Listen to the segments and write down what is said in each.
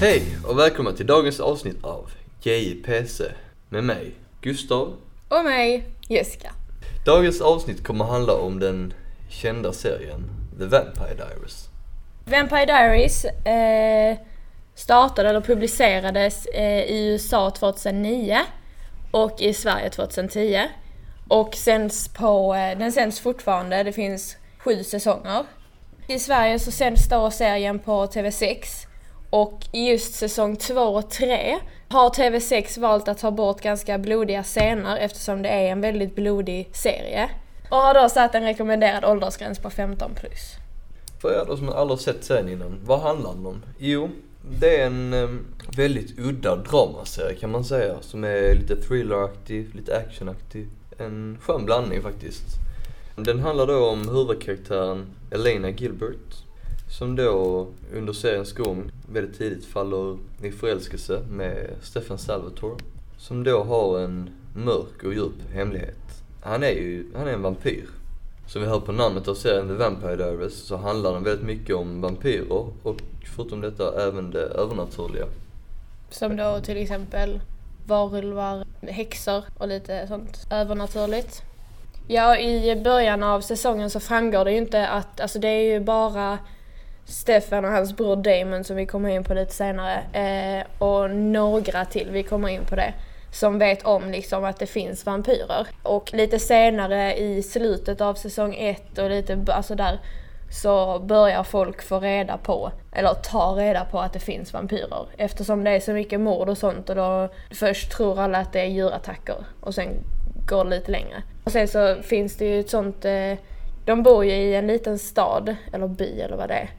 Hej och välkomna till dagens avsnitt av JPC med mig, Gustav. Och mig, Jessica. Dagens avsnitt kommer handla om den kända serien The Vampire Diaries. Vampire Diaries eh, startade eller publicerades eh, i USA 2009 och i Sverige 2010. Och sänds på, eh, den sänds fortfarande, det finns sju säsonger. I Sverige så sänds då serien på TV6 och i just säsong 2 och 3 har TV6 valt att ta bort ganska blodiga scener eftersom det är en väldigt blodig serie. Och har då satt en rekommenderad åldersgräns på 15 plus. För er då som aldrig sett serien innan, vad handlar den om? Jo, det är en eh, väldigt udda dramaserie kan man säga. Som är lite thrilleraktig, lite actionaktig. En skön blandning faktiskt. Den handlar då om huvudkaraktären Elena Gilbert. Som då under seriens gång väldigt tidigt faller i förälskelse med Stefan Salvatore. Som då har en mörk och djup hemlighet. Han är ju, han är en vampyr. Som vi hör på namnet av serien The Vampire Diaries så handlar den väldigt mycket om vampyrer och förutom detta även det övernaturliga. Som då till exempel varulvar, häxor och lite sånt övernaturligt. Ja, i början av säsongen så framgår det ju inte att, alltså det är ju bara Stefan och hans bror Damon som vi kommer in på lite senare eh, och några till, vi kommer in på det, som vet om liksom att det finns vampyrer. Och lite senare i slutet av säsong ett och lite, alltså där, så börjar folk få reda på, eller ta reda på att det finns vampyrer. Eftersom det är så mycket mord och sånt och då först tror alla att det är djurattacker och sen går det lite längre. Och sen så finns det ju ett sånt, eh, de bor ju i en liten stad, eller by eller vad det är,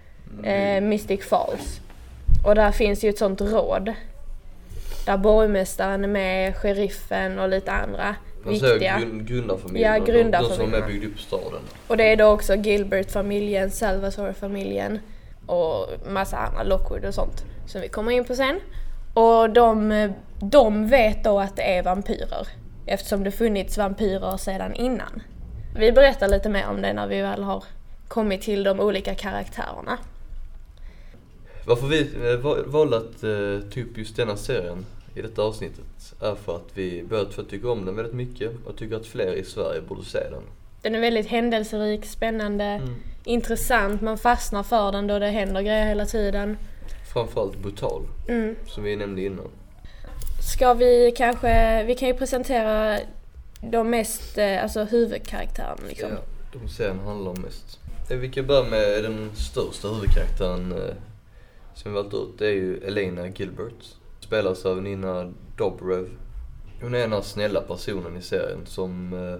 eh, Mystic Falls. Och där finns ju ett sånt råd. Där borgmästaren är med, sheriffen och lite andra säger viktiga. grund, grundarfamiljen. Ja, de- De som och byggde upp staden. Och det är då också Gilbert-familjen, Salvatore-familjen och massa andra, Lockwood och sånt som vi kommer in på sen. Och de, de vet då att det är vampyrer eftersom det funnits vampyrer sedan innan. Vi berättar lite mer om det när vi väl har kommit till de olika karaktärerna. Varför vi eh, va- valde att eh, ta upp just denna serien i detta avsnittet är för att vi båda två tycker om den väldigt mycket och tycker att fler i Sverige borde se den. Den är väldigt händelserik, spännande, Mm. intressant, man fastnar för den då det händer grejer hela tiden. Framförallt brutal, Mm. som vi nämnde innan. Ska vi kanske, vi kan ju presentera de mest, eh, alltså huvudkaraktärerna liksom. Ja, de serien handlar om mest. Vi kan börja med den största huvudkaraktären som vi valt ut. Det är ju Elena Gilbert. Spelas av Nina Dobrev. Hon är den här snälla personen i serien som eh,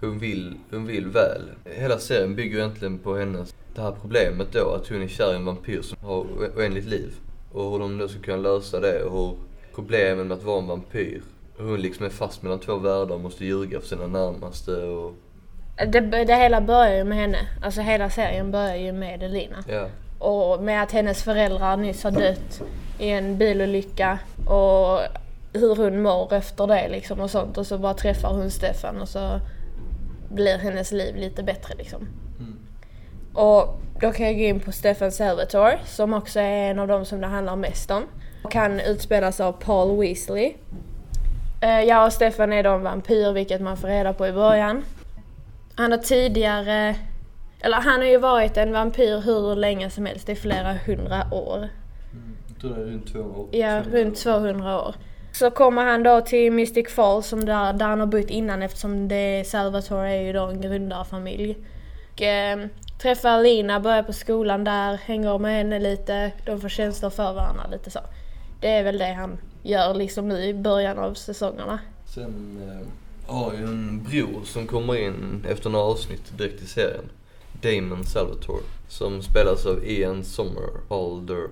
hon, vill, hon vill väl. Hela serien bygger egentligen på hennes, det här problemet då att hon är kär i en vampyr som har oändligt liv. Och hur de då ska kunna lösa det och hur problemen med att vara en vampyr. Hon liksom är fast mellan två världar och måste ljuga för sina närmaste och Det, det hela börjar ju med henne, alltså hela serien börjar ju med Elina. Ja, Och med att hennes föräldrar nyss har dött i en bilolycka och hur hon mår efter det liksom och sånt. Och så bara träffar hon Stefan och så blir hennes liv lite bättre liksom. Mm. Och då kan jag gå in på Stefan Salvatore som också är en av de som det handlar mest om. Och han utspelas av Paul Weasley. Eh, Jag och Stefan är då en vampyr, vilket man får reda på i början. Han har tidigare, eller han har ju varit en vampyr hur länge som helst, i flera hundra år. jag tror det är runt två år. Ja, runt 200 år. Så kommer han då till Mystic Falls som där, där han har bott innan eftersom det Salvatore är ju då en grundarfamilj. Och, eh, träffar Lina, börjar på skolan där, hänger med henne lite, de får tjänster för varandra lite så. Det är väl det han gör liksom nu i början av säsongerna. Sen eh, har jag en bror som kommer in efter några avsnitt direkt i serien. Damon Salvatore. Som spelas av Ian Somerhalder.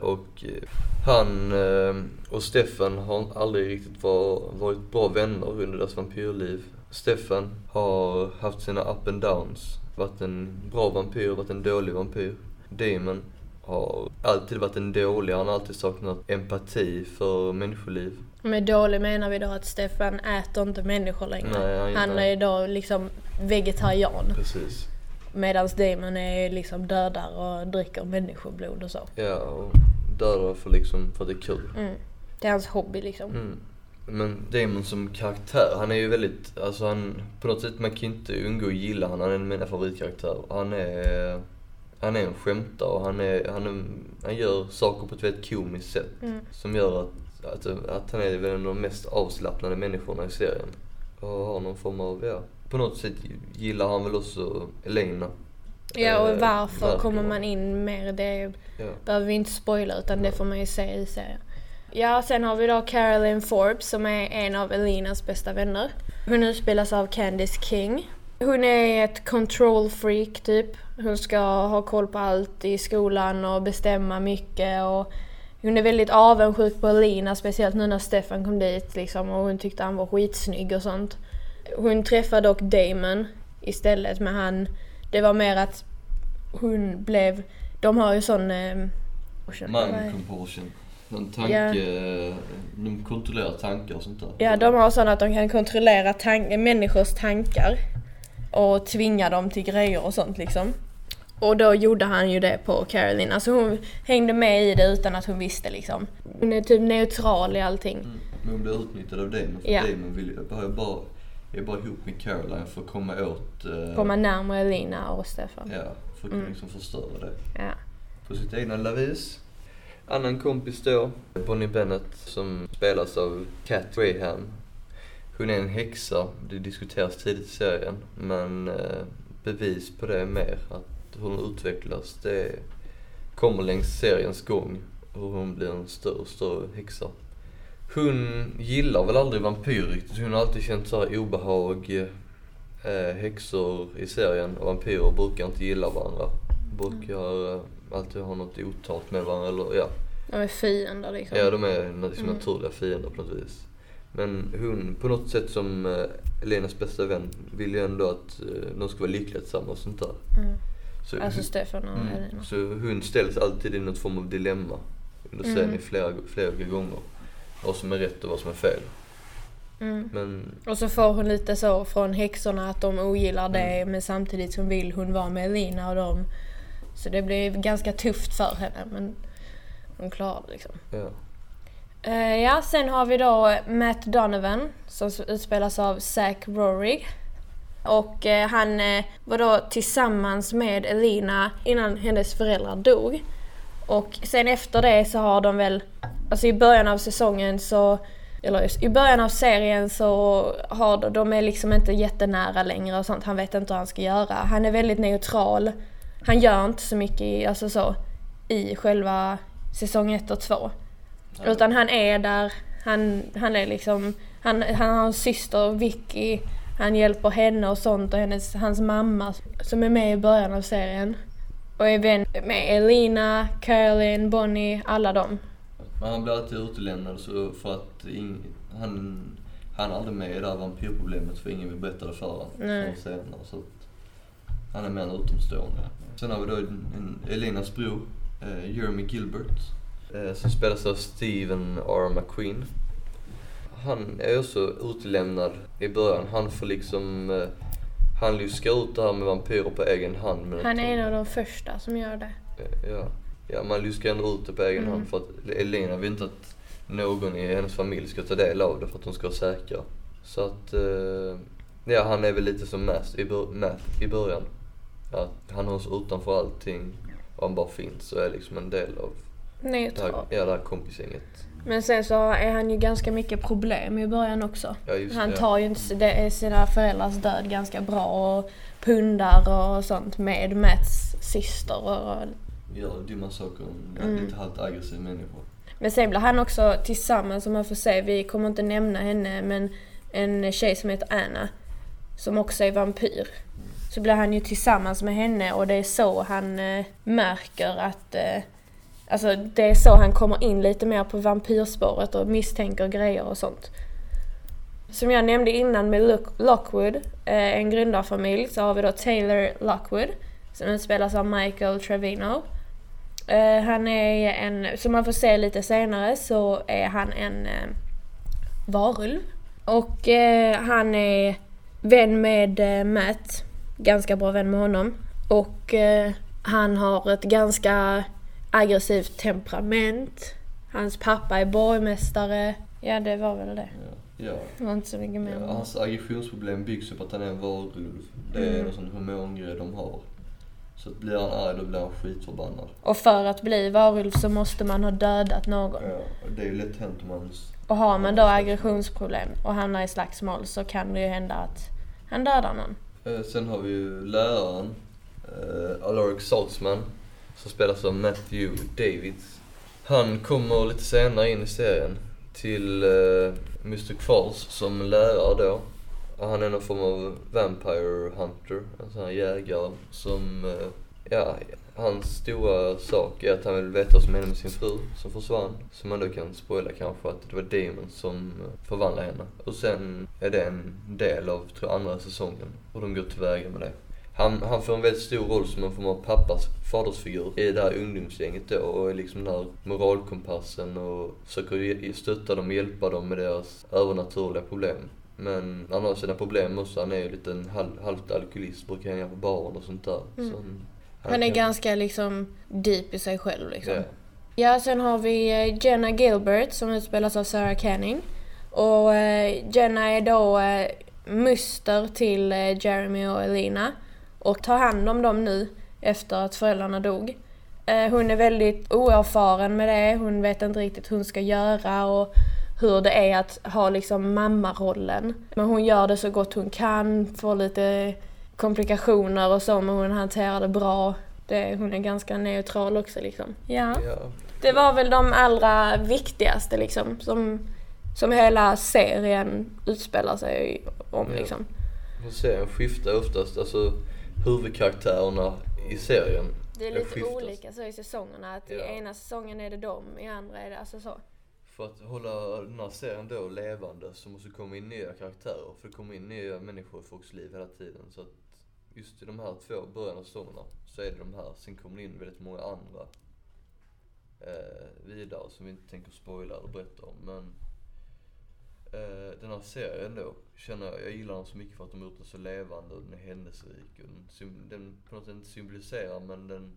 Och eh, han eh, och Stefan har aldrig riktigt var, varit bra vänner under deras vampyrliv. Stefan har haft sina up and downs. Varit en bra vampyr, varit en dålig vampyr. Damon har alltid varit en dålig, han har alltid saknat empati för människoliv. Med dålig menar vi då att Stefan äter inte människor längre. Nej, han- han är då liksom vegetarian. Precis. Medan Damon är liksom dödar och dricker människoblod och så. Ja, och dödar för liksom, för att det är kul. Mm. Det är hans hobby liksom. Mm. Men Damon som karaktär, han är ju väldigt, alltså han, på något sätt man kan inte undgå att gilla han, han är en av mina favoritkaraktärer. Han är, han är en skämtare och han är, han är, han gör saker på ett väldigt komiskt sätt. Mm. Som gör att, att, att han är en av de mest avslappnade människorna i serien. Och har någon form av, ja, på något sätt gillar han väl också Elena. Ja och Eh, varför märker kommer man. in mer det Ja. behöver vi inte spoila utan det får man ju se i serien. Ja, sen har vi då Carolyn Forbes som är en av Elinas bästa vänner. Hon utspelas av Candice King. Hon är ett control freak typ. Hon ska ha koll på allt i skolan och bestämma mycket och hon är väldigt avundsjuk på Elina, speciellt nu när Stefan kom dit liksom och hon tyckte han var skitsnygg och sånt. Hon träffade dock Damon istället men han, det var mer att hon blev, de har ju sån... Eh, Mind compulsion. Någon tanke, de kontrollerar tankar och sånt där. Ja, de har sån att de kan kontrollera tank- människors tankar och tvinga dem till grejer och sånt liksom. Och då gjorde han ju det på Caroline. Alltså hon hängde med i det utan att hon visste liksom. Hon är typ neutral i allting. Mm. Men hon blir utnyttjad av Damon för Ja. Damon vill ju bara, bara, är bara ihop med Caroline för att komma åt... eh, Komma närmare Elina och Stefan. Ja, för att kunna liksom förstöra det. Ja. På sitt egna lilla vis. Annan kompis då, Bonnie Bennett, som spelas av Cat Graham. Hon är en häxa, det diskuteras tidigt i serien. Men eh, bevis på det är mer att hur hon utvecklas, det kommer längs seriens gång. Hur hon blir en större och större häxa. Hon gillar väl aldrig vampyr riktigt. Hon har alltid känt så här obehag. Eh, häxor i serien och vampyrer brukar inte gilla varandra. Brukar eh, alltid ha något otalt med varandra eller ja. De är fiender liksom. Ja, de är liksom Mm. naturliga fiender på något vis. Men hon, på något sätt som eh, Elenas bästa vän, vill ju ändå att eh, de ska vara lyckliga tillsammans och sånt där. Mm. Så, Alltså hon, Stefan och mm, Elina. så hon ställs alltid i något form av dilemma under serien Mm. flera, flera gånger. Vad som är rätt och vad som är fel. Mm. Men Och så får hon lite så från häxorna att de ogillar det Mm. men samtidigt så vill hon vara med Elina och dem. Så det blir ganska tufft för henne men hon klarar det liksom. ja. Eh, ja, sen har vi då Matt Donovan som utspelas av Zach Rorig. Och eh, han eh, var då tillsammans med Elina innan hennes föräldrar dog. Och sen efter det så har de väl, alltså i början av säsongen så, eller i början av serien så har de, de är liksom inte jättenära längre och sånt. Han vet inte vad han ska göra. Han är väldigt neutral. Han gör inte så mycket i, alltså så, i själva säsong 1 och 2. Utan han är där, han, han är liksom, han, han har en syster Vicky, han hjälper henne och sånt och hennes, hans mamma som är med i början av serien. Och är vän med Elina, Caroline, Bonnie, alla dem. Men han blir alltid utelämnad så för att ing, han, han är aldrig med i det här vampyrproblemet för ingen vill berätta det för honom. Nej. senare. Så att han är mer en utomstående. Sen har vi då en Elinas bror, eh, Jeremy Gilbert, eh, som spelas av Steven R. McQueen. Han är också utelämnad i början. Han får liksom, eh, han luskar ut det här med vampyrer på egen hand. Men Han är en av de första som gör det. Ja, ja man luskar ändå ut det på egen Mm. hand för att Elina vill inte att någon i hennes familj ska ta del av det för att de ska vara säkra. Så att, eh, ja han är väl lite som Matt i, i början. Att han hålls utanför allting och han bara finns och är liksom en del av det här, Neutral. ja, det här kompisgänget. Men sen så är han ju ganska mycket problem i början också. Ja, just Han tar ju inte det- sina föräldrars död ganska bra och pundar och sånt med Mats syster och Gör dumma saker, Mm. lite halvt aggressiv människa. Men sen blir han också tillsammans, som man får se, vi kommer inte nämna henne, men en tjej som heter Anna, som också är vampyr. Så blir han ju tillsammans med henne och det är så han eh, märker att... Eh, alltså det är så han kommer in lite mer på vampyrspåret och misstänker grejer och sånt. Som jag nämnde innan med Lockwood, eh, en grundarfamilj, så har vi då Taylor Lockwood, som utspelas av Michael Trevino. Eh, han är en, som man får se lite senare så är han en eh, varulv. Och han är vän med Matt, ganska bra vän med honom. Och han har ett ganska aggressivt temperament. Hans pappa är borgmästare. Ja, det var väl det. Ja. ja. Det var inte så mycket mer. Ja, hans aggressionsproblem byggs ju på att han är en varulv. Det är Mm. en sån hormongrej de har. Så att blir han arg då blir han skitförbannad. Och för att bli varulv så måste man ha dödat någon. Ja, och det är ju lätt hänt om man... Och har man då aggressionsproblem och hamnar i slagsmål så kan det ju hända att han dödar någon. Eh, Sen har vi ju läraren, eh, Alaric Saltzman, som spelas av Matthew Davids. Han kommer lite senare in i serien till eh, uh, Mr. Quarles som lärare då. Och Han är någon form av Vampire Hunter, en sån här jägare som, uh, ja, hans stora sak är att han vill veta vad som hände med sin fru som försvann. Så man då kan spoila kanske att det var Demon som eh, förvandlade henne. Och sen är det en del av, tror jag, andra säsongen. Och de går tillväga med det. Han, han får en väldigt stor roll som en form av pappas fadersfigur i det här ungdomsgänget då och är liksom den här moralkompassen och försöker stötta dem och hjälpa dem med deras övernaturliga problem. Men han har sina problem också. Han är ju lite en halv, halvt alkoholist, brukar hänga på baren och sånt där. Mm. Så han, Han är kan- ganska liksom deep i sig själv liksom. Ja. Ja, sen har vi eh, Jenna Gilbert som utspelas av Sarah Canning. Och eh, Jenna är då eh, muster till Jeremy och Elina och tar hand om dem nu efter att föräldrarna dog. Eh, hon är väldigt oerfaren med det, hon vet inte riktigt hur hon ska göra och hur det är att ha liksom mammarollen. Men hon gör det så gott hon kan, får lite komplikationer och så men hon hanterar det bra. Det, hon är ganska neutral också liksom. Ja. Ja. Det var väl de allra viktigaste liksom, som, som hela serien utspelar sig om Ja. liksom. Serien skiftar oftast, alltså huvudkaraktärerna i serien. Det är lite olika så i säsongerna, att i Ja. ena säsongen är det dem, i andra är det alltså så. För att hålla den här serien då levande så måste det komma in nya karaktärer. För det kommer in nya människor i folks liv hela tiden. Så att just i de här två början av säsongerna så är det de här. Sen kommer det in väldigt många andra eh, vidare som vi inte tänker spoila eller berätta om. Men eh, den här serien då, känner jag, jag gillar den så mycket för att de har gjort den så levande och den är händelserik. Och den, den på något sätt inte symboliserar men den,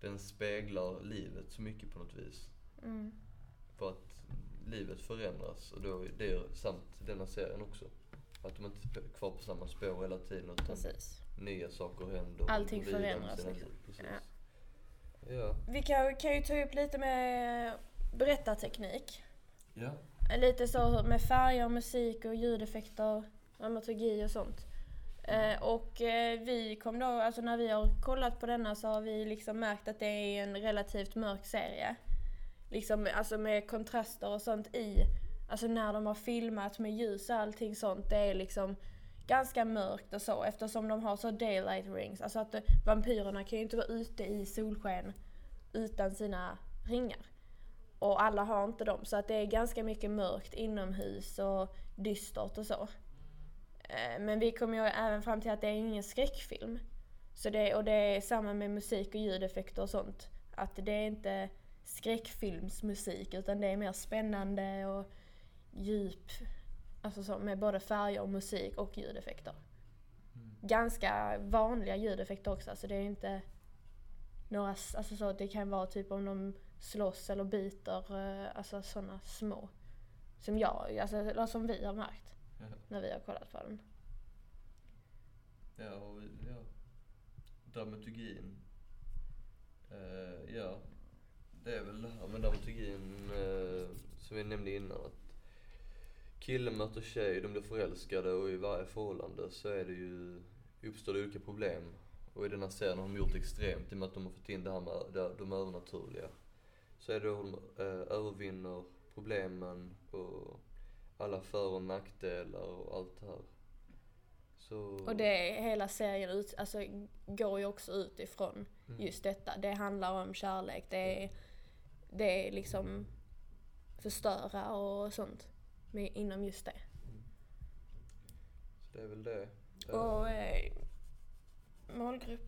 den speglar livet så mycket på något vis. Mm. För att livet förändras och då är det samt denna serien också. Att de inte är kvar på samma spår hela tiden utan Precis. nya saker händer. Allting förändras, liksom. Ja. Vi kan, kan ju ta upp lite med berättarteknik. Ja. Lite så med färger, musik och ljudeffekter, dramaturgi och sånt. Eh, och eh, vi kom då, alltså när vi har kollat på denna så har vi liksom märkt att det är en relativt mörk serie. Liksom alltså med kontraster och sånt i, alltså när de har filmat med ljus och allting sånt, det är liksom ganska mörkt och så eftersom de har så daylight rings. Alltså att vampyrerna kan ju inte vara ute i solsken utan sina ringar. Och alla har inte dem så att det är ganska mycket mörkt inomhus och dystert och så. Eh, Men vi kom ju även fram till att det är ingen skräckfilm. Så det, och det är samma med musik och ljudeffekter och sånt. Att det är inte skräckfilmsmusik utan det är mer spännande och djup. Alltså så, med både färger och musik och ljudeffekter. Ganska vanliga ljudeffekter också, så det är inte några, alltså så, det kan vara typ om de slåss eller biter, eh, alltså sådana små. Som jag, alltså, eller som vi har märkt Ja. när vi har kollat på den. Ja, och, ja. Dramaturgin. Eh, ja. Det är väl det här med dramaturgin eh, som vi nämnde innan. Att killen möter tjej, de blir förälskade och i varje förhållande så är det ju, uppstår det olika problem. Och i den här serien har de gjort extremt i och med att de har fått in det här med det- de övernaturliga. Så är det hur de eh, övervinner problemen och alla för och nackdelar och allt det här. Så... Och det, hela serien ut, alltså, går ju också utifrån Mm. just detta. Det handlar om kärlek, det är, det är liksom förstöra och sånt med, inom just det. Så det är väl det. Och eh, målgrupp?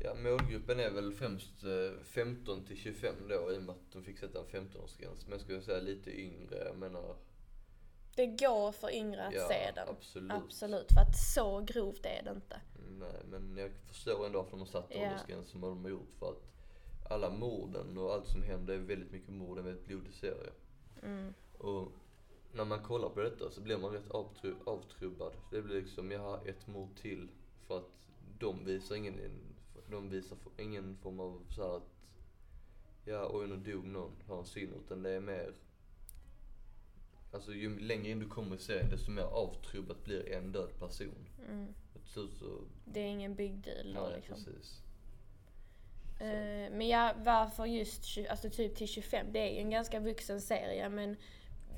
Ja, målgruppen är väl främst eh, 15 till 25 då i och med att de fick sätta en 15-årsgräns. Men jag skulle säga lite yngre, jag menar... Det går för yngre att ja, se den. Absolut. Absolut, för att så grovt är det inte. Nej, men jag förstår ändå varför de har satt Ja. åldersgränsen som de har gjort för att alla morden och allt som händer är väldigt mycket mord, en väldigt blodig serie. Mm. Och när man kollar på detta så blir man rätt avtru- avtrubbad. Det blir liksom, jag har ett mord till. För att de visar ingen, de visar ingen form av så här att, ja oj nu dog någon, har en syn. Utan det är mer, alltså ju längre in du kommer i serien desto mer avtrubbat blir en död person. Mm. Slut så, Det är ingen big deal då nej liksom. precis. Eh, men ja, varför just 20, alltså typ till 25? Det är ju en ganska vuxen serie men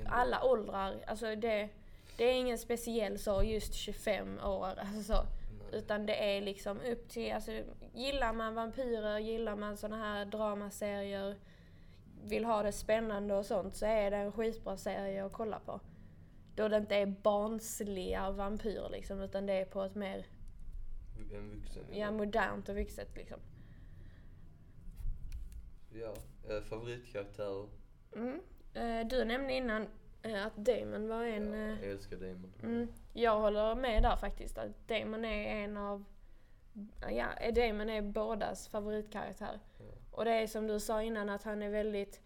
alla åldrar, alltså det, det är ingen speciell så just 25 år alltså så. Utan det är liksom upp till, alltså gillar man vampyrer, gillar man såna här dramaserier, vill ha det spännande och sånt så är det en skitbra serie att kolla på. Då det inte är barnsliga vampyrer liksom utan det är på ett mer En vuxen. ja, modernt och vuxet liksom. Ja, eh, favoritkaraktärer. Mm. Eh, Du nämnde innan eh, att Damon var en... ja, jag älskar Damon. Mm, jag håller med där faktiskt. Att Damon är en av... Ja, Damon är bådas favoritkaraktär. Ja. Och det är som du sa innan att han är väldigt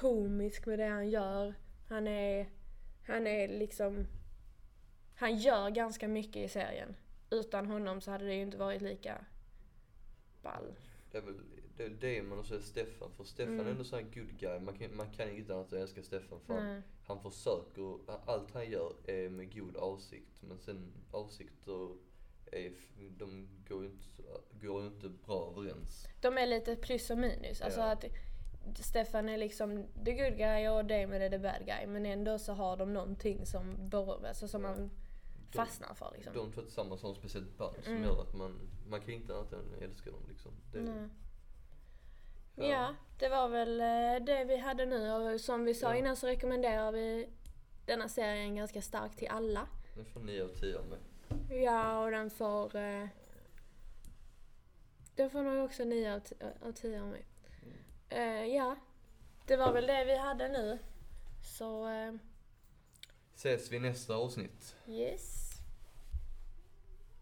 komisk med det han gör. Han är... Han är liksom... Han gör ganska mycket i serien. Utan honom så hade det ju inte varit lika ball. Det är väl det är väl Damon och så är Stefan. För Stefan Mm. är ändå så här good guy. Man kan, man kan inget annat än att älska Stefan. För han, Nej. han försöker, allt han gör är med god avsikt. Men sen avsikter är, de går ju inte, går inte bra överens. De är lite plus och minus. Alltså Ja. att Stefan är liksom the good guy och Damon är the bad guy. Men ändå så har de någonting som, bor, alltså som Ja. man fastnar för liksom. De två tillsammans har ett speciellt band som Mm. gör att man, man kan inte annat än älska dem liksom. Det, Nej. Ja, det var väl eh, det vi hade nu och som vi sa Ja. innan så rekommenderar vi denna serien ganska starkt till alla. Den får 9 av 10 av mig. Ja, och den får... Eh, den får nog också 9 av t- av 10 av mig. Eh, ja, det var väl det vi hade nu. Så, eh, Ses vi nästa avsnitt. yes.